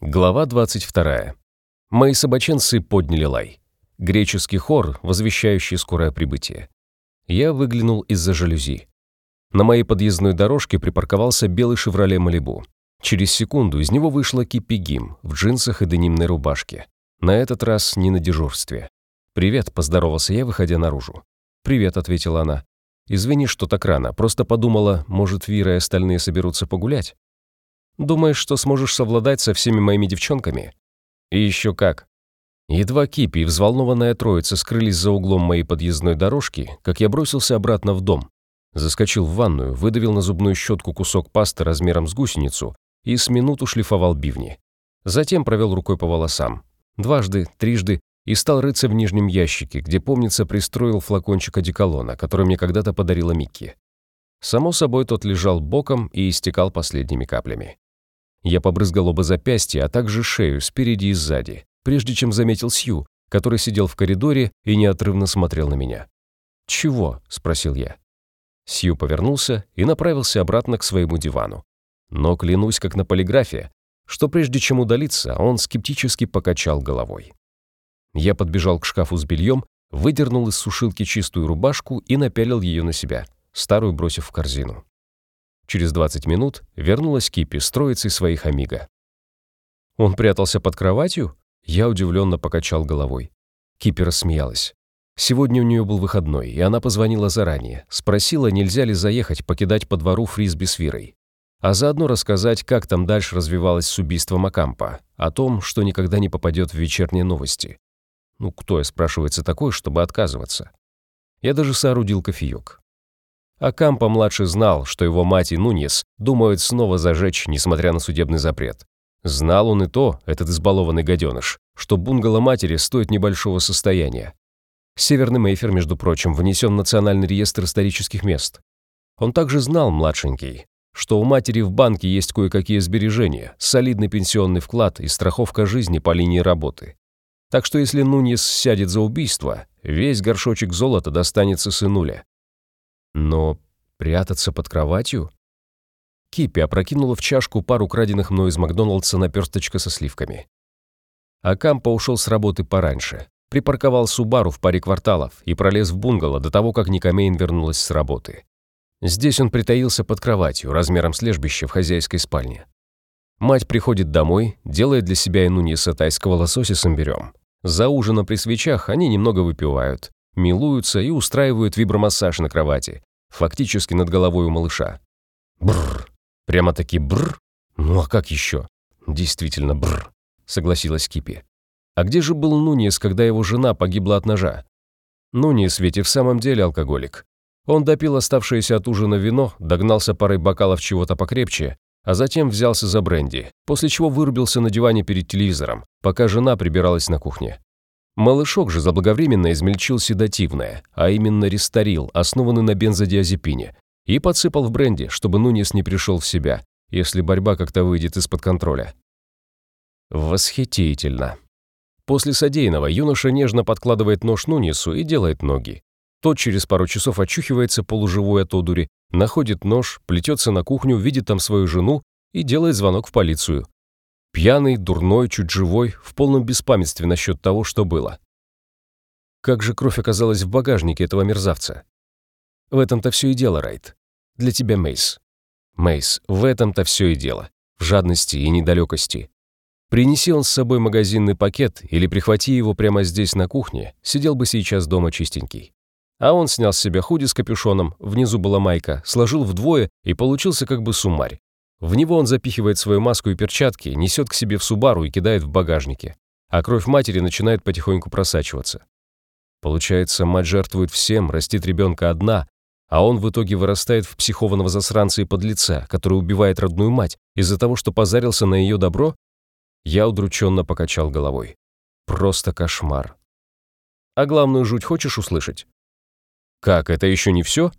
Глава 22. Мои собаченцы подняли лай. Греческий хор, возвещающий скорое прибытие. Я выглянул из-за жалюзи. На моей подъездной дорожке припарковался белый «Шевроле Малибу». Через секунду из него вышла Киппи Гим в джинсах и денимной рубашке. На этот раз не на дежурстве. «Привет», — поздоровался я, выходя наружу. «Привет», — ответила она. «Извини, что так рано. Просто подумала, может, Вира и остальные соберутся погулять?» Думаешь, что сможешь совладать со всеми моими девчонками? И еще как. Едва Кипи и взволнованная троица скрылись за углом моей подъездной дорожки, как я бросился обратно в дом. Заскочил в ванную, выдавил на зубную щетку кусок пасты размером с гусеницу и с минуту шлифовал бивни. Затем провел рукой по волосам. Дважды, трижды и стал рыться в нижнем ящике, где, помнится, пристроил флакончик одеколона, который мне когда-то подарила Микки. Само собой, тот лежал боком и истекал последними каплями. Я побрызгал оба запястья, а также шею спереди и сзади, прежде чем заметил Сью, который сидел в коридоре и неотрывно смотрел на меня. «Чего?» – спросил я. Сью повернулся и направился обратно к своему дивану. Но клянусь, как на полиграфе, что прежде чем удалиться, он скептически покачал головой. Я подбежал к шкафу с бельем, выдернул из сушилки чистую рубашку и напялил ее на себя, старую бросив в корзину. Через 20 минут вернулась Кипи с троицей своих амиго. Он прятался под кроватью? Я удивленно покачал головой. Кипи рассмеялась. Сегодня у нее был выходной, и она позвонила заранее, спросила, нельзя ли заехать покидать по двору фрисби с Вирой. А заодно рассказать, как там дальше развивалось с убийством Акампа, о том, что никогда не попадет в вечерние новости. Ну, кто я, спрашивается, такой, чтобы отказываться? Я даже соорудил кофеек. А Кампа-младший знал, что его мать и Нуньес думают снова зажечь, несмотря на судебный запрет. Знал он и то, этот избалованный гаденыш, что бунгало матери стоит небольшого состояния. Северный Мейфер, между прочим, внесен в Национальный реестр исторических мест. Он также знал, младшенький, что у матери в банке есть кое-какие сбережения, солидный пенсионный вклад и страховка жизни по линии работы. Так что если Нуньес сядет за убийство, весь горшочек золота достанется сынуля. Но прятаться под кроватью? Кипи опрокинула в чашку пару краденных мной из Макдоналдса наперсточка со сливками. А Кампа ушел с работы пораньше. Припарковал Субару в паре кварталов и пролез в бунгало до того, как Никомейн вернулась с работы. Здесь он притаился под кроватью, размером с лежбище в хозяйской спальне. Мать приходит домой, делает для себя и Нуньеса тайского лосося с имбирем. За ужином при свечах они немного выпивают, милуются и устраивают вибромассаж на кровати, фактически над головой у малыша. Бррр. Прямо-таки бррр. Ну а как еще? Действительно бррр, согласилась Кипи. А где же был Нуниес, когда его жена погибла от ножа? Нуниес ведь и в самом деле алкоголик. Он допил оставшееся от ужина вино, догнался парой бокалов чего-то покрепче, а затем взялся за бренди, после чего вырубился на диване перед телевизором, пока жена прибиралась на кухне. Малышок же заблаговременно измельчил седативное, а именно рестарил, основанный на бензодиазепине, и подсыпал в бренди, чтобы Нунес не пришел в себя, если борьба как-то выйдет из-под контроля. Восхитительно. После содеянного юноша нежно подкладывает нож Нунесу и делает ноги. Тот через пару часов очухивается полуживой от одури, находит нож, плетется на кухню, видит там свою жену и делает звонок в полицию. Пьяный, дурной, чуть живой, в полном беспамятстве насчет того, что было. Как же кровь оказалась в багажнике этого мерзавца? В этом-то все и дело, Райт. Для тебя, Мейс. Мейс, в этом-то все и дело. В жадности и недалекости. Принеси он с собой магазинный пакет или прихвати его прямо здесь на кухне, сидел бы сейчас дома чистенький. А он снял с себя худи с капюшоном, внизу была майка, сложил вдвое и получился как бы суммарь. В него он запихивает свою маску и перчатки, несет к себе в Субару и кидает в багажнике. А кровь матери начинает потихоньку просачиваться. Получается, мать жертвует всем, растит ребенка одна, а он в итоге вырастает в психованного засранца и подлеца, который убивает родную мать из-за того, что позарился на ее добро? Я удрученно покачал головой. Просто кошмар. А главную жуть хочешь услышать? Как, это еще не все?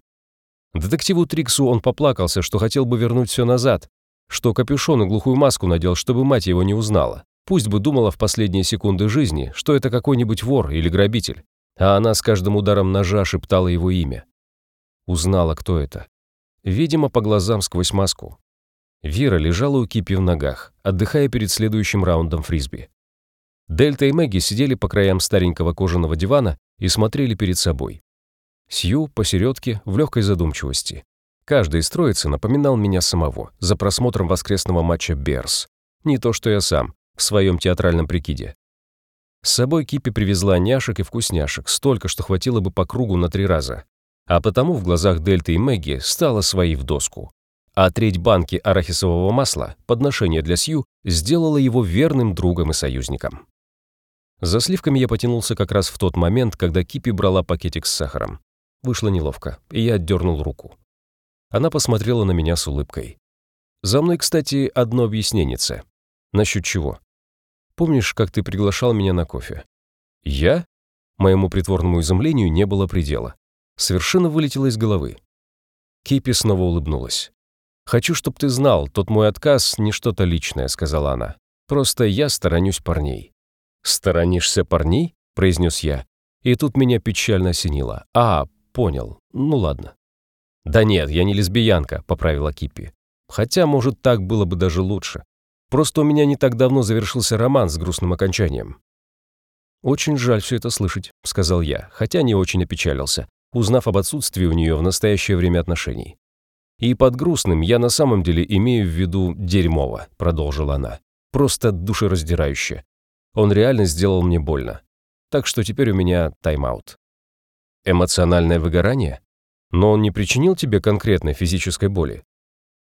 Детективу Триксу он поплакался, что хотел бы вернуть все назад, что капюшон и глухую маску надел, чтобы мать его не узнала. Пусть бы думала в последние секунды жизни, что это какой-нибудь вор или грабитель. А она с каждым ударом ножа шептала его имя. Узнала, кто это. Видимо, по глазам сквозь маску. Вера лежала у Кипи в ногах, отдыхая перед следующим раундом фрисби. Дельта и Мэгги сидели по краям старенького кожаного дивана и смотрели перед собой. Сью посередке в легкой задумчивости. Каждый из троицы напоминал меня самого за просмотром воскресного матча «Берс». Не то что я сам, в своем театральном прикиде. С собой Кипи привезла няшек и вкусняшек, столько, что хватило бы по кругу на три раза. А потому в глазах Дельты и Мэгги стала своей в доску. А треть банки арахисового масла, подношение для Сью, сделала его верным другом и союзником. За сливками я потянулся как раз в тот момент, когда Кипи брала пакетик с сахаром. Вышло неловко, и я отдернул руку. Она посмотрела на меня с улыбкой. За мной, кстати, одно объясненице. Насчет чего? Помнишь, как ты приглашал меня на кофе? Я? Моему притворному изумлению не было предела. Совершенно вылетело из головы. Кипи снова улыбнулась. «Хочу, чтобы ты знал, тот мой отказ не что-то личное», — сказала она. «Просто я сторонюсь парней». «Сторонишься парней?» — произнес я. И тут меня печально осенило. «А, понял. Ну ладно». «Да нет, я не лесбиянка», — поправила Кипи. «Хотя, может, так было бы даже лучше. Просто у меня не так давно завершился роман с грустным окончанием». «Очень жаль все это слышать», — сказал я, хотя не очень опечалился, узнав об отсутствии у нее в настоящее время отношений. «И под грустным я на самом деле имею в виду дерьмово», — продолжила она. «Просто душераздирающе. Он реально сделал мне больно. Так что теперь у меня тайм-аут». «Эмоциональное выгорание? Но он не причинил тебе конкретной физической боли?»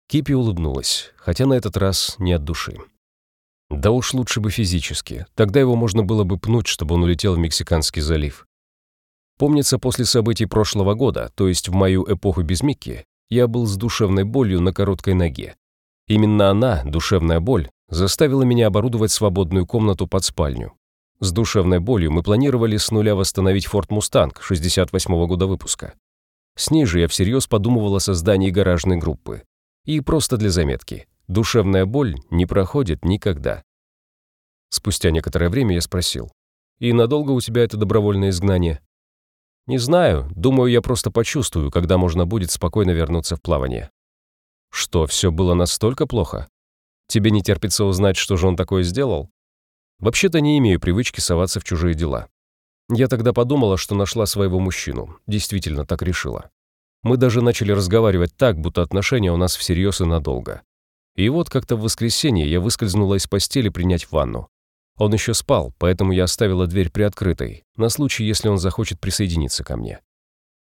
Кипи улыбнулась, хотя на этот раз не от души. Да уж лучше бы физически, тогда его можно было бы пнуть, чтобы он улетел в Мексиканский залив. Помнится, после событий прошлого года, то есть в мою эпоху без Микки, я был с душевной болью на короткой ноге. Именно она, душевная боль, заставила меня оборудовать свободную комнату под спальню. С душевной болью мы планировали с нуля восстановить Ford Mustang 68 -го года выпуска. С ней же я всерьез подумывал о создании гаражной группы. И просто для заметки. Душевная боль не проходит никогда. Спустя некоторое время я спросил. «И надолго у тебя это добровольное изгнание?» «Не знаю. Думаю, я просто почувствую, когда можно будет спокойно вернуться в плавание». «Что, все было настолько плохо? Тебе не терпится узнать, что же он такое сделал?» «Вообще-то не имею привычки соваться в чужие дела. Я тогда подумала, что нашла своего мужчину. Действительно так решила. Мы даже начали разговаривать так, будто отношения у нас всерьез и надолго. И вот как-то в воскресенье я выскользнула из постели принять ванну. Он еще спал, поэтому я оставила дверь приоткрытой, на случай, если он захочет присоединиться ко мне.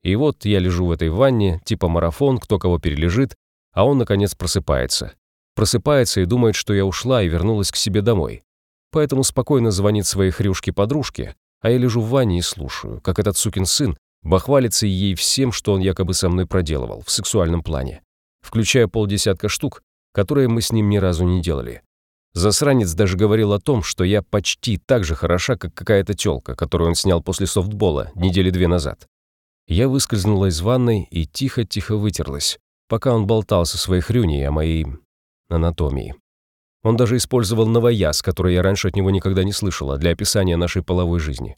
И вот я лежу в этой ванне, типа марафон, кто кого перележит, а он, наконец, просыпается. Просыпается и думает, что я ушла и вернулась к себе домой. Поэтому спокойно звонит своей хрюшке-подружке, а я лежу в ванне и слушаю, как этот сукин сын бахвалится ей всем, что он якобы со мной проделывал в сексуальном плане, включая полдесятка штук, которые мы с ним ни разу не делали. Засранец даже говорил о том, что я почти так же хороша, как какая-то тёлка, которую он снял после софтбола недели две назад. Я выскользнула из ванной и тихо-тихо вытерлась, пока он болтал со своей хрюней о моей анатомии. Он даже использовал новояз, который я раньше от него никогда не слышала, для описания нашей половой жизни.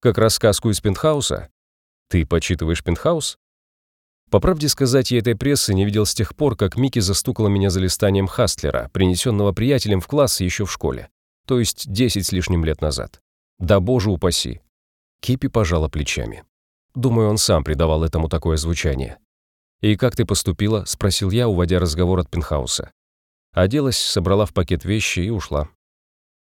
Как рассказку из пентхауса, ты почитываешь «Пентхаус»? По правде сказать, я этой прессы не видел с тех пор, как Микки застукала меня за листанием Хастлера, принесенного приятелем в класс еще в школе, то есть 10 с лишним лет назад. Да боже упаси. Кипи пожала плечами. Думаю, он сам придавал этому такое звучание. «И как ты поступила?» — спросил я, уводя разговор от пентхауса. Оделась, собрала в пакет вещи и ушла.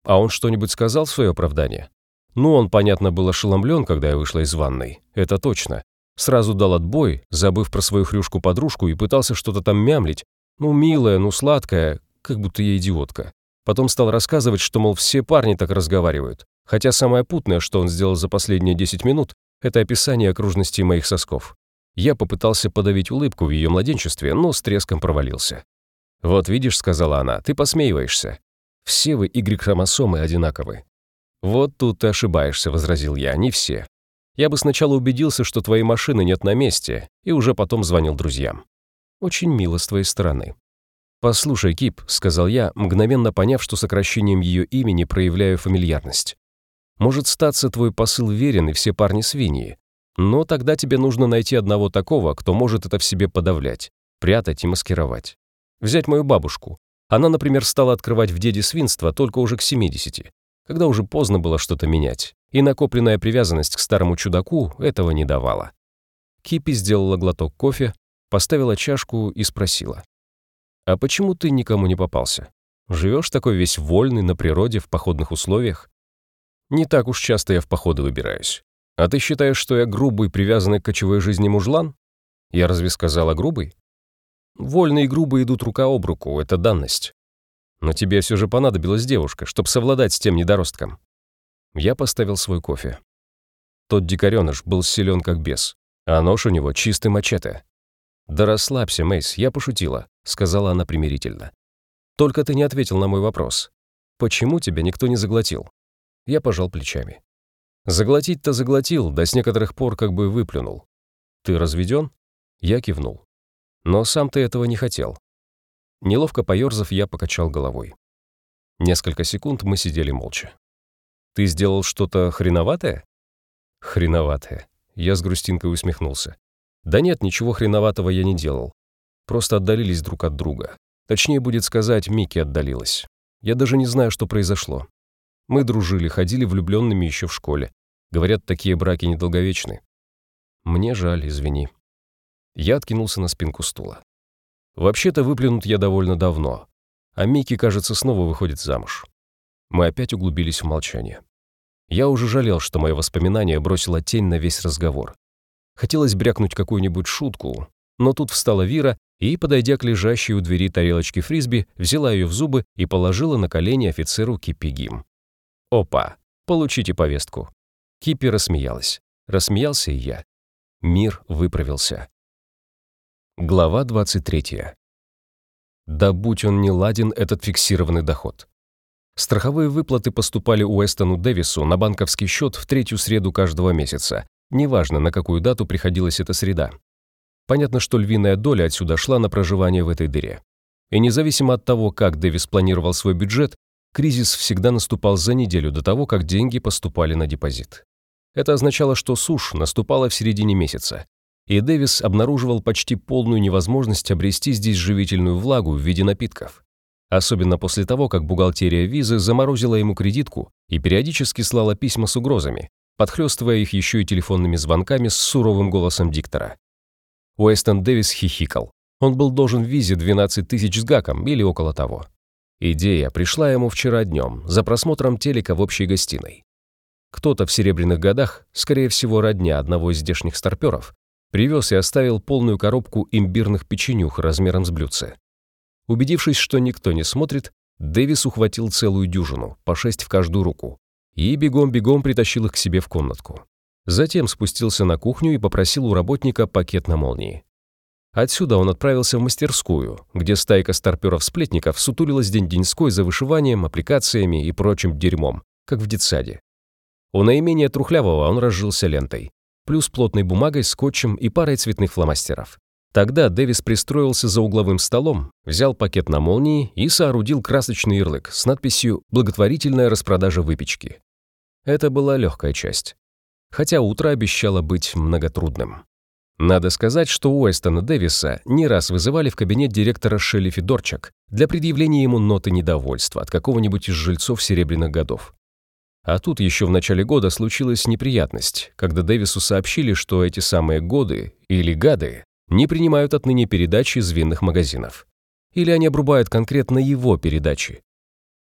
«А он что-нибудь сказал в свое оправдание?» Ну, он, понятно, был ошеломлен, когда я вышла из ванной. Это точно. Сразу дал отбой, забыв про свою хрюшку-подружку и пытался что-то там мямлить. Ну, милая, ну, сладкая, как будто я идиотка. Потом стал рассказывать, что, мол, все парни так разговаривают. Хотя самое путное, что он сделал за последние 10 минут, это описание окружности моих сосков. Я попытался подавить улыбку в ее младенчестве, но с треском провалился. «Вот видишь», — сказала она, — «ты посмеиваешься. Все вы Y-хромосомы одинаковы. «Вот тут ты ошибаешься», — возразил я, — «не все. Я бы сначала убедился, что твоей машины нет на месте, и уже потом звонил друзьям. Очень мило с твоей стороны». «Послушай, Кип», — сказал я, мгновенно поняв, что сокращением ее имени проявляю фамильярность. «Может, статься твой посыл верен, и все парни свиньи. Но тогда тебе нужно найти одного такого, кто может это в себе подавлять, прятать и маскировать. Взять мою бабушку. Она, например, стала открывать в деде свинство только уже к 70, когда уже поздно было что-то менять, и накопленная привязанность к старому чудаку этого не давала. Кипи сделала глоток кофе, поставила чашку и спросила. «А почему ты никому не попался? Живешь такой весь вольный, на природе, в походных условиях?» «Не так уж часто я в походы выбираюсь. А ты считаешь, что я грубый, привязанный к кочевой жизни мужлан? Я разве сказала грубый? Вольные и грубые идут рука об руку, это данность. Но тебе все же понадобилась девушка, чтобы совладать с тем недоростком. Я поставил свой кофе. Тот дикареныш был силен как бес, а нож у него чистый мачете. «Да расслабься, Мейс, я пошутила», — сказала она примирительно. «Только ты не ответил на мой вопрос. Почему тебя никто не заглотил?» Я пожал плечами. Заглотить-то заглотил, да с некоторых пор как бы выплюнул. «Ты разведен?» Я кивнул. «Но сам ты этого не хотел». Неловко поёрзав, я покачал головой. Несколько секунд мы сидели молча. «Ты сделал что-то хреноватое?» «Хреноватое». Я с грустинкой усмехнулся. «Да нет, ничего хреноватого я не делал. Просто отдалились друг от друга. Точнее будет сказать, Микки отдалилась. Я даже не знаю, что произошло. Мы дружили, ходили влюбленными еще в школе. Говорят, такие браки недолговечны. Мне жаль, извини. Я откинулся на спинку стула. Вообще-то выплюнут я довольно давно, а Микки, кажется, снова выходит замуж. Мы опять углубились в молчание. Я уже жалел, что мое воспоминание бросило тень на весь разговор. Хотелось брякнуть какую-нибудь шутку, но тут встала Вира и, подойдя к лежащей у двери тарелочке фрисби, взяла ее в зубы и положила на колени офицеру Кипигим. «Опа! Получите повестку!» Кипи рассмеялась. Рассмеялся и я. Мир выправился. Глава 23. Да будь он не ладен, этот фиксированный доход. Страховые выплаты поступали Уэстону Дэвису на банковский счет в третью среду каждого месяца, неважно, на какую дату приходилась эта среда. Понятно, что львиная доля отсюда шла на проживание в этой дыре. И независимо от того, как Дэвис планировал свой бюджет, Кризис всегда наступал за неделю до того, как деньги поступали на депозит. Это означало, что сушь наступала в середине месяца, и Дэвис обнаруживал почти полную невозможность обрести здесь живительную влагу в виде напитков. Особенно после того, как бухгалтерия визы заморозила ему кредитку и периодически слала письма с угрозами, подхлёстывая их еще и телефонными звонками с суровым голосом диктора. Уэстон Дэвис хихикал. Он был должен визе 12 тысяч с гаком или около того. Идея пришла ему вчера днем, за просмотром телека в общей гостиной. Кто-то в серебряных годах, скорее всего, родня одного из здешних старперов, привез и оставил полную коробку имбирных печенюх размером с блюдце. Убедившись, что никто не смотрит, Дэвис ухватил целую дюжину, по шесть в каждую руку, и бегом-бегом притащил их к себе в комнатку. Затем спустился на кухню и попросил у работника пакет на молнии. Отсюда он отправился в мастерскую, где стайка старперов-сплетников сутулилась день-деньской за вышиванием, аппликациями и прочим дерьмом, как в детсаде. У наименее трухлявого он разжился лентой, плюс плотной бумагой, скотчем и парой цветных фломастеров. Тогда Дэвис пристроился за угловым столом, взял пакет на молнии и соорудил красочный ярлык с надписью «Благотворительная распродажа выпечки». Это была легкая часть. Хотя утро обещало быть многотрудным. Надо сказать, что Уэстона Дэвиса не раз вызывали в кабинет директора Шелли Федорчак для предъявления ему ноты недовольства от какого-нибудь из жильцов серебряных годов. А тут еще в начале года случилась неприятность, когда Дэвису сообщили, что эти самые годы или гады не принимают отныне передачи из винных магазинов. Или они обрубают конкретно его передачи.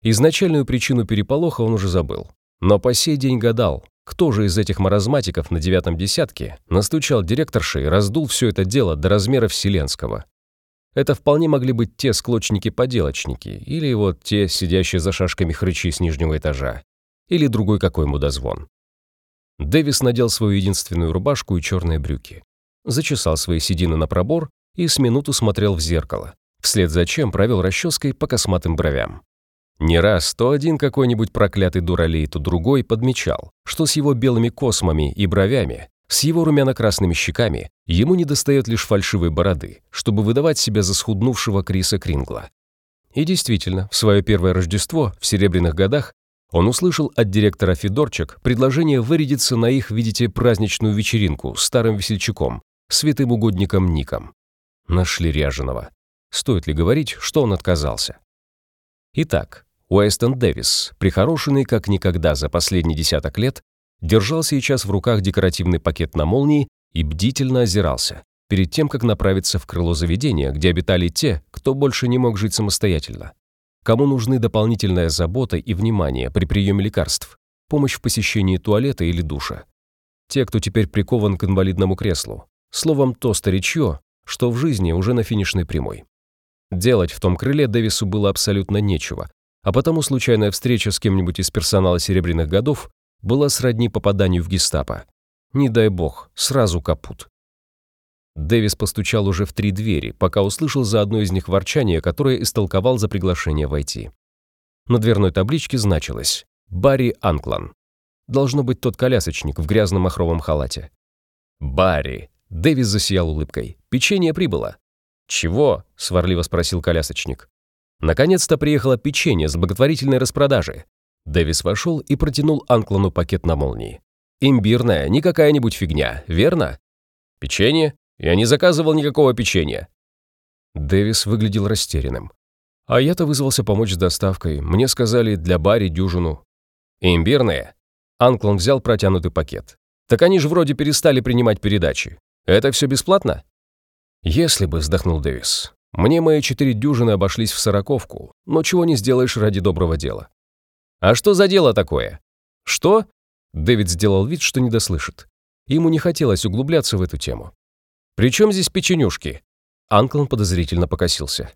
Изначальную причину переполоха он уже забыл. Но по сей день гадал, кто же из этих маразматиков на девятом десятке настучал директорши и раздул все это дело до размера вселенского? Это вполне могли быть те склочники-поделочники, или вот те, сидящие за шашками хрычи с нижнего этажа, или другой какой мудозвон. Дэвис надел свою единственную рубашку и черные брюки, зачесал свои седины на пробор и с минуту смотрел в зеркало, вслед за чем провел расческой по косматым бровям. Не раз то один какой-нибудь проклятый дуралей, то другой подмечал, что с его белыми космами и бровями, с его румяно-красными щеками, ему недостает лишь фальшивой бороды, чтобы выдавать себя за схуднувшего Криса Крингла. И действительно, в свое первое Рождество, в серебряных годах, он услышал от директора Федорчик предложение вырядиться на их, видите, праздничную вечеринку с старым весельчаком, святым угодником Ником. Нашли ряженого. Стоит ли говорить, что он отказался? Итак, Уэстон Дэвис, прихорошенный как никогда за последний десяток лет, держал сейчас в руках декоративный пакет на молнии и бдительно озирался, перед тем, как направиться в крыло заведения, где обитали те, кто больше не мог жить самостоятельно. Кому нужны дополнительная забота и внимание при приеме лекарств, помощь в посещении туалета или душа. Те, кто теперь прикован к инвалидному креслу. Словом, то старичье, что в жизни уже на финишной прямой. Делать в том крыле Дэвису было абсолютно нечего, а потому случайная встреча с кем-нибудь из персонала «Серебряных годов» была сродни попаданию в гестапо. Не дай бог, сразу капут. Дэвис постучал уже в три двери, пока услышал за одной из них ворчание, которое истолковал за приглашение войти. На дверной табличке значилось «Барри Анклан». Должно быть тот колясочник в грязном махровом халате. «Барри!» — Дэвис засиял улыбкой. «Печенье прибыло». «Чего?» — сварливо спросил колясочник. Наконец-то приехало печенье с благотворительной распродажи. Дэвис вошел и протянул Анклану пакет на молнии. «Имбирная, не какая-нибудь фигня, верно?» «Печенье? Я не заказывал никакого печенья». Дэвис выглядел растерянным. «А я-то вызвался помочь с доставкой. Мне сказали, для Барри дюжину». «Имбирная?» Анклан взял протянутый пакет. «Так они же вроде перестали принимать передачи. Это все бесплатно?» «Если бы», — вздохнул Дэвис. «Мне мои четыре дюжины обошлись в сороковку, но чего не сделаешь ради доброго дела». «А что за дело такое?» «Что?» Дэвид сделал вид, что не дослышит. Ему не хотелось углубляться в эту тему. «При чем здесь печенюшки?» Анклон подозрительно покосился.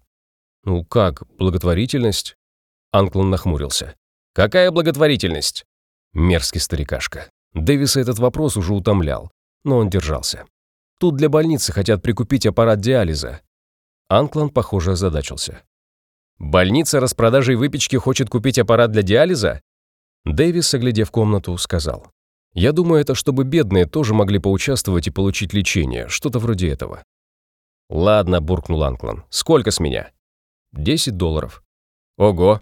«Ну как, благотворительность?» Анклон нахмурился. «Какая благотворительность?» Мерзкий старикашка. Дэвиса этот вопрос уже утомлял, но он держался. Тут для больницы хотят прикупить аппарат диализа. Анклан, похоже, озадачился. «Больница распродажей выпечки хочет купить аппарат для диализа?» Дэвис, оглядев комнату, сказал. «Я думаю, это чтобы бедные тоже могли поучаствовать и получить лечение, что-то вроде этого». «Ладно», — буркнул Анклан. «Сколько с меня?» «Десять долларов». «Ого!»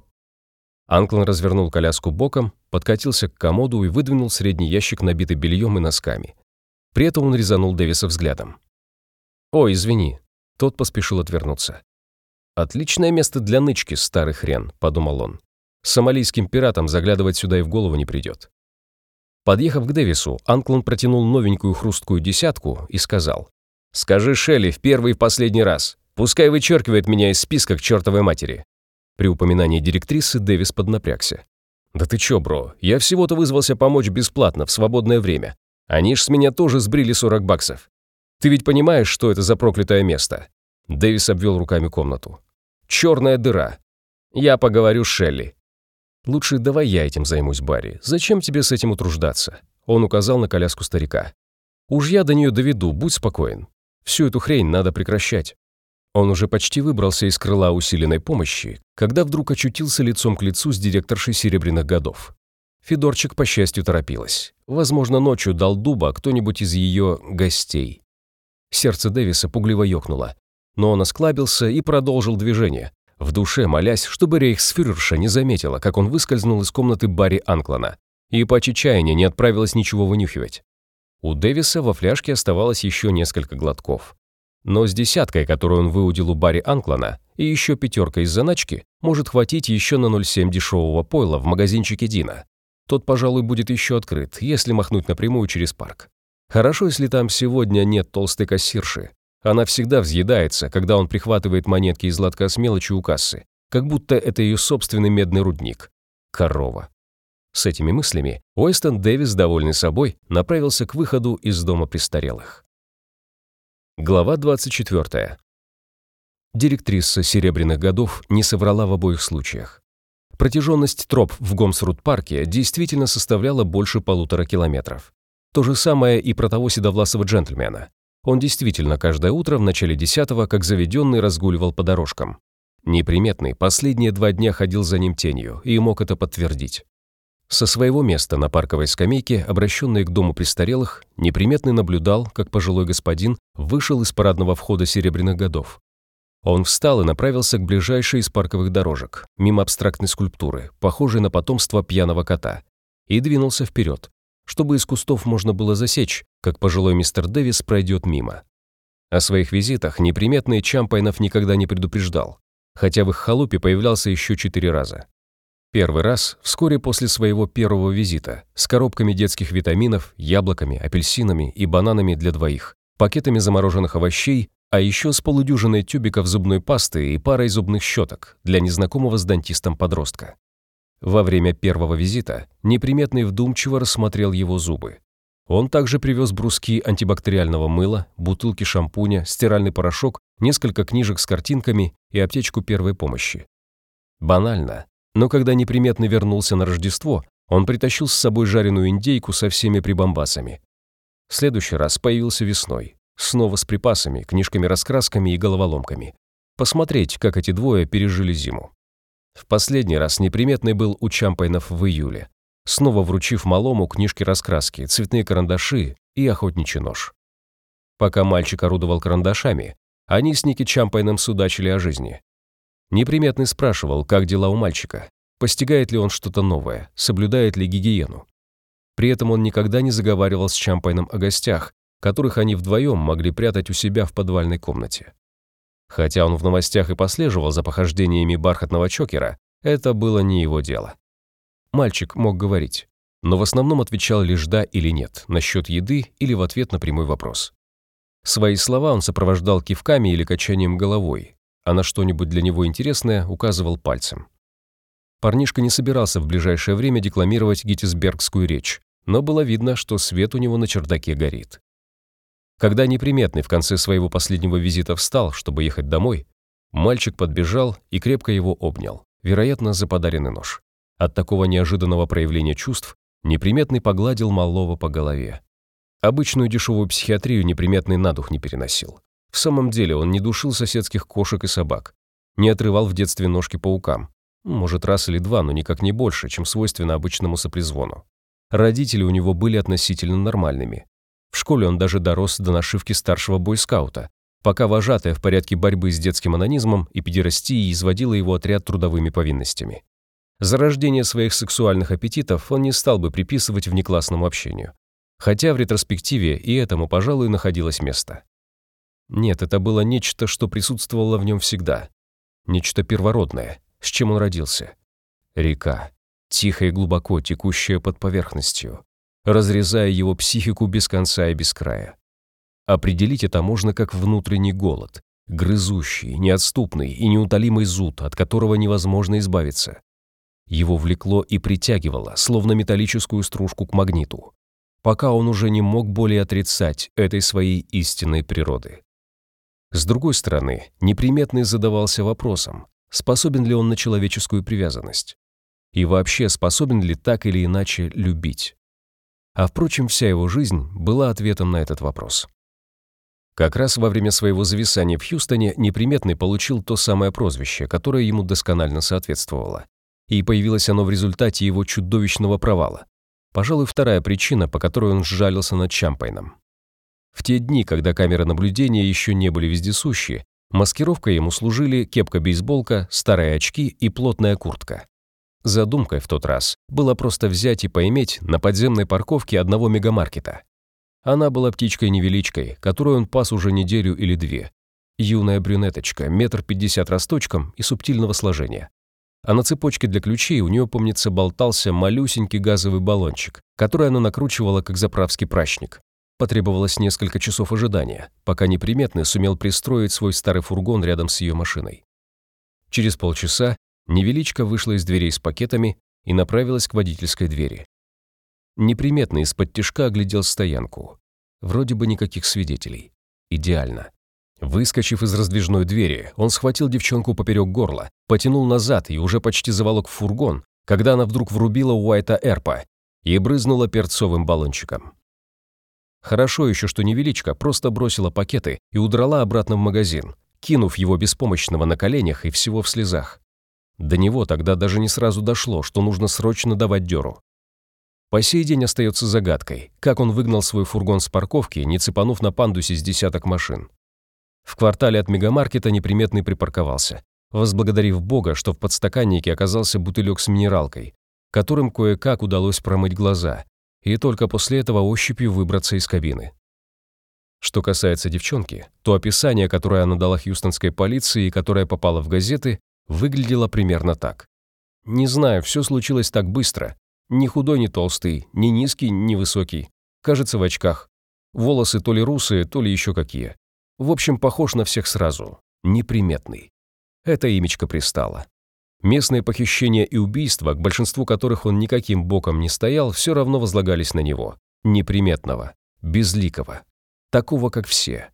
Анклан развернул коляску боком, подкатился к комоду и выдвинул средний ящик, набитый бельем и носками. При этом он резанул Дэвиса взглядом. «Ой, извини». Тот поспешил отвернуться. «Отличное место для нычки, старый хрен», — подумал он. «Сомалийским пиратам заглядывать сюда и в голову не придет». Подъехав к Дэвису, Анклон протянул новенькую хрусткую десятку и сказал. «Скажи Шелли в первый и последний раз. Пускай вычеркивает меня из списка к чертовой матери». При упоминании директрисы Дэвис поднапрягся. «Да ты чё, бро, я всего-то вызвался помочь бесплатно, в свободное время. Они ж с меня тоже сбрили 40 баксов. Ты ведь понимаешь, что это за проклятое место?» Дэвис обвел руками комнату. «Черная дыра. Я поговорю с Шелли». «Лучше давай я этим займусь, Барри. Зачем тебе с этим утруждаться?» Он указал на коляску старика. «Уж я до нее доведу, будь спокоен. Всю эту хрень надо прекращать». Он уже почти выбрался из крыла усиленной помощи, когда вдруг очутился лицом к лицу с директоршей серебряных годов. Федорчик, по счастью, торопилась. Возможно, ночью дал дуба кто-нибудь из ее гостей. Сердце Дэвиса пугливо ёкнуло. Но он осклабился и продолжил движение, в душе молясь, чтобы рейхсфюрерша не заметила, как он выскользнул из комнаты Барри Анклана, и по чаяния не отправилась ничего вынюхивать. У Дэвиса во фляжке оставалось еще несколько глотков. Но с десяткой, которую он выудил у Барри Анклана, и еще пятеркой из заначки, может хватить еще на 0,7 дешевого пойла в магазинчике Дина. Тот, пожалуй, будет еще открыт, если махнуть напрямую через парк. Хорошо, если там сегодня нет толстой кассирши. Она всегда взъедается, когда он прихватывает монетки из лотка с мелочью у кассы, как будто это ее собственный медный рудник. Корова. С этими мыслями Уэстон Дэвис, довольный собой, направился к выходу из дома престарелых. Глава 24. Директриса «Серебряных годов» не соврала в обоих случаях. Протяженность троп в Гомсрут-парке действительно составляла больше полутора километров. То же самое и про того седовласого джентльмена. Он действительно каждое утро в начале десятого, как заведенный, разгуливал по дорожкам. Неприметный последние два дня ходил за ним тенью и мог это подтвердить. Со своего места на парковой скамейке, обращенной к дому престарелых, неприметный наблюдал, как пожилой господин вышел из парадного входа серебряных годов. Он встал и направился к ближайшей из парковых дорожек, мимо абстрактной скульптуры, похожей на потомство пьяного кота, и двинулся вперед, чтобы из кустов можно было засечь, как пожилой мистер Дэвис пройдет мимо. О своих визитах неприметный Чампайнов никогда не предупреждал, хотя в их халупе появлялся еще четыре раза. Первый раз вскоре после своего первого визита с коробками детских витаминов, яблоками, апельсинами и бананами для двоих, пакетами замороженных овощей, а еще с полудюжиной тюбиков зубной пасты и парой зубных щеток для незнакомого с дантистом подростка. Во время первого визита неприметный вдумчиво рассмотрел его зубы. Он также привез бруски антибактериального мыла, бутылки шампуня, стиральный порошок, несколько книжек с картинками и аптечку первой помощи. Банально, но когда неприметный вернулся на Рождество, он притащил с собой жареную индейку со всеми прибамбасами. В следующий раз появился весной, снова с припасами, книжками-раскрасками и головоломками. Посмотреть, как эти двое пережили зиму. В последний раз неприметный был у Чампайнов в июле, снова вручив малому книжки-раскраски, цветные карандаши и охотничий нож. Пока мальчик орудовал карандашами, они с Ники Чампайном судачили о жизни. Неприметный спрашивал, как дела у мальчика, постигает ли он что-то новое, соблюдает ли гигиену. При этом он никогда не заговаривал с Чампайном о гостях, которых они вдвоем могли прятать у себя в подвальной комнате. Хотя он в новостях и послеживал за похождениями бархатного чокера, это было не его дело. Мальчик мог говорить, но в основном отвечал лишь «да» или «нет» насчет еды или в ответ на прямой вопрос. Свои слова он сопровождал кивками или качанием головой, а на что-нибудь для него интересное указывал пальцем. Парнишка не собирался в ближайшее время декламировать геттисбергскую речь, но было видно, что свет у него на чердаке горит. Когда неприметный в конце своего последнего визита встал, чтобы ехать домой, мальчик подбежал и крепко его обнял, вероятно, за подаренный нож. От такого неожиданного проявления чувств неприметный погладил малого по голове. Обычную дешевую психиатрию неприметный на дух не переносил. В самом деле он не душил соседских кошек и собак, не отрывал в детстве ножки паукам. Может, раз или два, но никак не больше, чем свойственно обычному соплезвону. Родители у него были относительно нормальными, в школе он даже дорос до нашивки старшего бойскаута, пока вожатая в порядке борьбы с детским анонизмом и педерастией изводила его отряд трудовыми повинностями. Зарождение своих сексуальных аппетитов он не стал бы приписывать внеклассному общению. Хотя в ретроспективе и этому, пожалуй, находилось место. Нет, это было нечто, что присутствовало в нем всегда. Нечто первородное, с чем он родился. Река, тихо и глубоко текущая под поверхностью, разрезая его психику без конца и без края. Определить это можно как внутренний голод, грызущий, неотступный и неутолимый зуд, от которого невозможно избавиться. Его влекло и притягивало, словно металлическую стружку к магниту, пока он уже не мог более отрицать этой своей истинной природы. С другой стороны, неприметный задавался вопросом, способен ли он на человеческую привязанность. И вообще способен ли так или иначе любить. А впрочем, вся его жизнь была ответом на этот вопрос. Как раз во время своего зависания в Хьюстоне неприметный получил то самое прозвище, которое ему досконально соответствовало. И появилось оно в результате его чудовищного провала. Пожалуй, вторая причина, по которой он сжалился над Чампайном. В те дни, когда камеры наблюдения еще не были вездесущи, маскировкой ему служили кепка-бейсболка, старые очки и плотная куртка. Задумкой в тот раз было просто взять и поиметь на подземной парковке одного мегамаркета. Она была птичкой-невеличкой, которую он пас уже неделю или две. Юная брюнеточка, метр пятьдесят росточком и субтильного сложения. А на цепочке для ключей у нее, помнится, болтался малюсенький газовый баллончик, который она накручивала как заправский прачник. Потребовалось несколько часов ожидания, пока неприметный сумел пристроить свой старый фургон рядом с ее машиной. Через полчаса Невеличка вышла из дверей с пакетами и направилась к водительской двери. Неприметно из-под тишка оглядел стоянку. Вроде бы никаких свидетелей. Идеально. Выскочив из раздвижной двери, он схватил девчонку поперек горла, потянул назад и уже почти заволок в фургон, когда она вдруг врубила Уайта Эрпа и брызнула перцовым баллончиком. Хорошо еще, что невеличка просто бросила пакеты и удрала обратно в магазин, кинув его беспомощного на коленях и всего в слезах. До него тогда даже не сразу дошло, что нужно срочно давать дёру. По сей день остается загадкой, как он выгнал свой фургон с парковки, не цепанув на пандусе с десяток машин. В квартале от мегамаркета неприметный припарковался, возблагодарив Бога, что в подстаканнике оказался бутылек с минералкой, которым кое-как удалось промыть глаза, и только после этого ощупью выбраться из кабины. Что касается девчонки, то описание, которое она дала хьюстонской полиции и которое попало в газеты, выглядело примерно так. «Не знаю, все случилось так быстро. Ни худой, ни толстый, ни низкий, ни высокий. Кажется, в очках. Волосы то ли русые, то ли еще какие. В общем, похож на всех сразу. Неприметный. Это имечко пристало. Местные похищения и убийства, к большинству которых он никаким боком не стоял, все равно возлагались на него. Неприметного. Безликого. Такого, как все.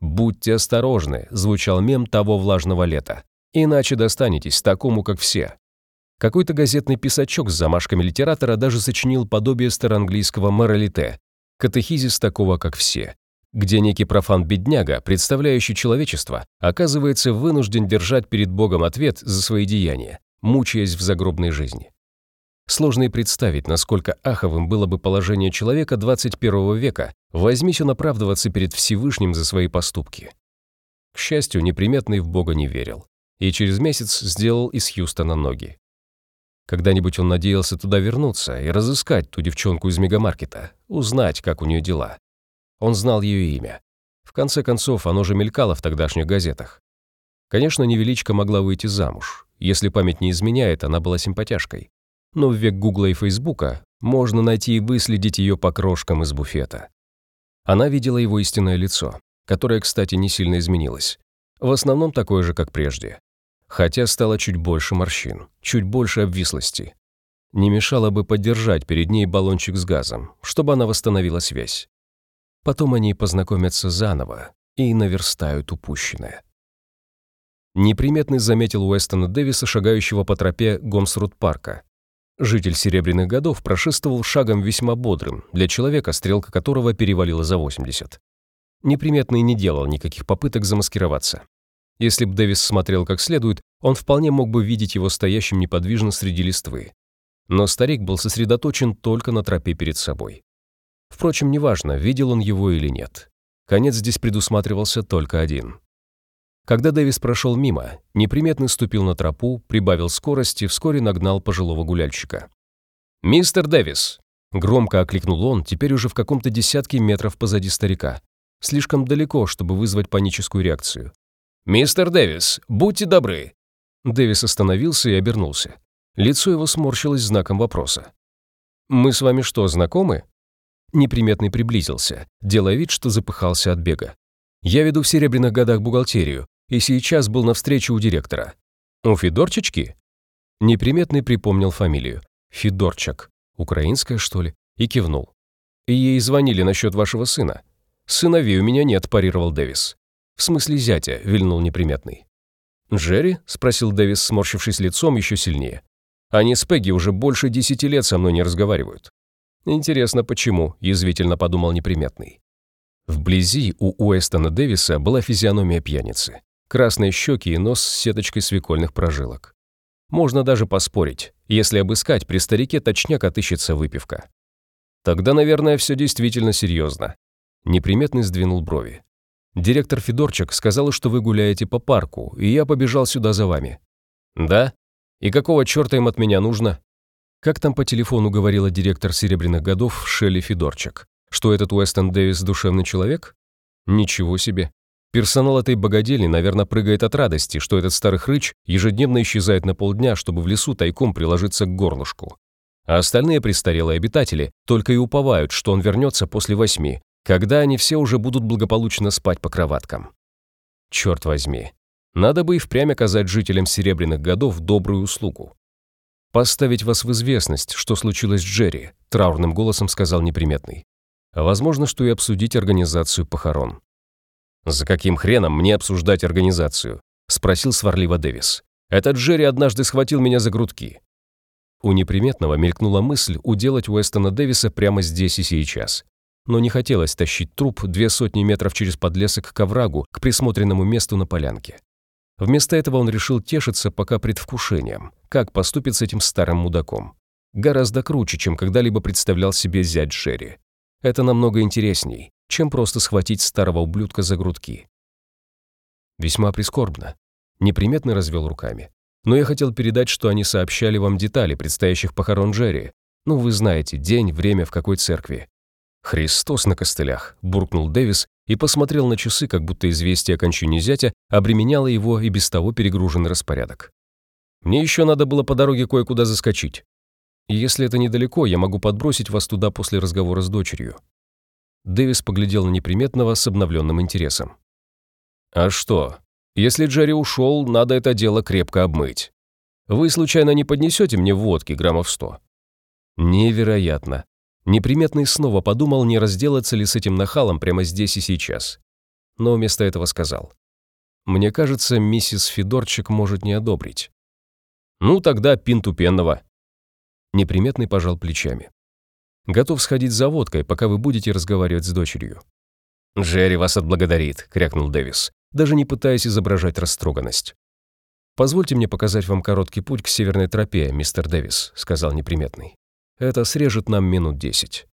«Будьте осторожны», — звучал мем того влажного лета. «Иначе достанетесь такому, как все». Какой-то газетный писачок с замашками литератора даже сочинил подобие староанглийского моралите, катехизис такого, как все, где некий профан-бедняга, представляющий человечество, оказывается вынужден держать перед Богом ответ за свои деяния, мучаясь в загробной жизни. Сложно и представить, насколько аховым было бы положение человека 21 века, возьмись он оправдываться перед Всевышним за свои поступки. К счастью, неприметный в Бога не верил, и через месяц сделал из Хьюстона ноги. Когда-нибудь он надеялся туда вернуться и разыскать ту девчонку из мегамаркета, узнать, как у нее дела. Он знал ее имя. В конце концов, оно же мелькало в тогдашних газетах. Конечно, невеличка могла выйти замуж. Если память не изменяет, она была симпатяшкой. Но в век Гугла и Фейсбука можно найти и выследить ее по крошкам из буфета. Она видела его истинное лицо, которое, кстати, не сильно изменилось. В основном такое же, как прежде. Хотя стало чуть больше морщин, чуть больше обвислости. Не мешало бы поддержать перед ней баллончик с газом, чтобы она восстановила связь. Потом они познакомятся заново и наверстают упущенное. Неприметный заметил Уэстона Дэвиса, шагающего по тропе Гомсрут-парка. Житель Серебряных годов прошествовал шагом весьма бодрым, для человека, стрелка которого перевалила за 80. Неприметный не делал никаких попыток замаскироваться. Если б Дэвис смотрел как следует, он вполне мог бы видеть его стоящим неподвижно среди листвы. Но старик был сосредоточен только на тропе перед собой. Впрочем, неважно, видел он его или нет. Конец здесь предусматривался только один. Когда Дэвис прошел мимо, неприметно ступил на тропу, прибавил скорости, вскоре нагнал пожилого гуляльщика. «Мистер Дэвис!» Громко окликнул он, теперь уже в каком-то десятке метров позади старика. Слишком далеко, чтобы вызвать паническую реакцию. «Мистер Дэвис, будьте добры!» Дэвис остановился и обернулся. Лицо его сморщилось знаком вопроса. «Мы с вами что, знакомы?» Неприметный приблизился, делая вид, что запыхался от бега. «Я веду в серебряных годах бухгалтерию, и сейчас был на встрече у директора. У Федорчички?» Неприметный припомнил фамилию. Федорчак. Украинская, что ли? И кивнул. Ей звонили насчет вашего сына. «Сыновей у меня нет», – парировал Дэвис. «В смысле зятя», – вильнул неприметный. «Джерри?» – спросил Дэвис, сморщившись лицом еще сильнее. «Они с Пегги уже больше десяти лет со мной не разговаривают. «Интересно, почему?» – язвительно подумал неприметный. Вблизи у Уэстона Дэвиса была физиономия пьяницы. Красные щеки и нос с сеточкой свекольных прожилок. Можно даже поспорить, если обыскать, при старике точняк отыщется выпивка. Тогда, наверное, все действительно серьезно. Неприметный сдвинул брови. Директор Федорчик сказал, что вы гуляете по парку, и я побежал сюда за вами. Да? И какого черта им от меня нужно? Как там по телефону говорила директор «Серебряных годов» Шелли Федорчик? Что этот Уэстон Дэвис душевный человек? Ничего себе. Персонал этой богадельни, наверное, прыгает от радости, что этот старый хрыч ежедневно исчезает на полдня, чтобы в лесу тайком приложиться к горлышку. А остальные престарелые обитатели только и уповают, что он вернется после восьми, когда они все уже будут благополучно спать по кроваткам. Черт возьми. Надо бы и впрямь оказать жителям Серебряных годов добрую услугу. «Поставить вас в известность, что случилось с Джерри», – траурным голосом сказал неприметный. «Возможно, что и обсудить организацию похорон». «За каким хреном мне обсуждать организацию?» – спросил сварливо Дэвис. «Этот Джерри однажды схватил меня за грудки». У неприметного мелькнула мысль уделать Уэстона Дэвиса прямо здесь и сейчас. Но не хотелось тащить труп две сотни метров через подлесок к оврагу, к присмотренному месту на полянке. Вместо этого он решил тешиться пока предвкушением, как поступит с этим старым мудаком. Гораздо круче, чем когда-либо представлял себе зять Джерри. Это намного интересней, чем просто схватить старого ублюдка за грудки. Весьма прискорбно. Неприметно развел руками. Но я хотел передать, что они сообщали вам детали предстоящих похорон Джерри. Ну, вы знаете, день, время, в какой церкви. «Христос на костылях», – буркнул Дэвис и посмотрел на часы, как будто известие о кончине зятя обременяло его и без того перегруженный распорядок. «Мне еще надо было по дороге кое-куда заскочить. Если это недалеко, я могу подбросить вас туда после разговора с дочерью». Дэвис поглядел на неприметного с обновленным интересом. «А что? Если Джерри ушел, надо это дело крепко обмыть. Вы, случайно, не поднесете мне водки граммов сто?» «Невероятно. Неприметный снова подумал, не разделаться ли с этим нахалом прямо здесь и сейчас. Но вместо этого сказал. «Мне кажется, миссис Федорчик может не одобрить». «Ну, тогда пинту пенного». Неприметный пожал плечами. «Готов сходить за водкой, пока вы будете разговаривать с дочерью». «Джерри вас отблагодарит», — крякнул Дэвис, даже не пытаясь изображать растроганность. «Позвольте мне показать вам короткий путь к северной тропе, мистер Дэвис», — сказал неприметный. Это срежет нам минут десять.